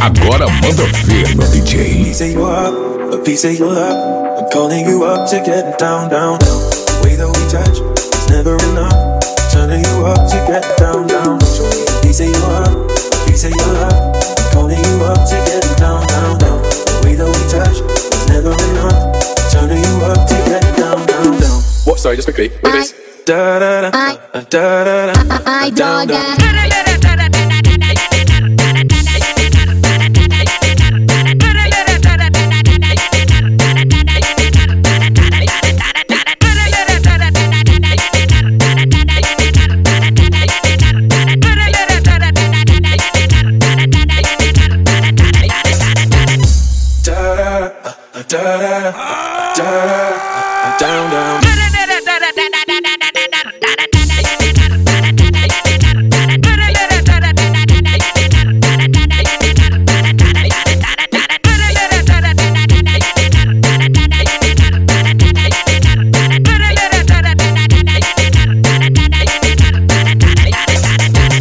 Agora manda ver no DJ. you up, a piece of love. I'm calling you up to get down, down, down. The way that we touch is never enough. Turning you up to get down, down. Piece of you up, a piece of love. I'm calling you up to get down, down, down. The way that we touch is never enough. Turning you up to get down, down, down. What? Sorry, just quickly. What is? Da da da, da da da, I down, down. dog da da da da da down down.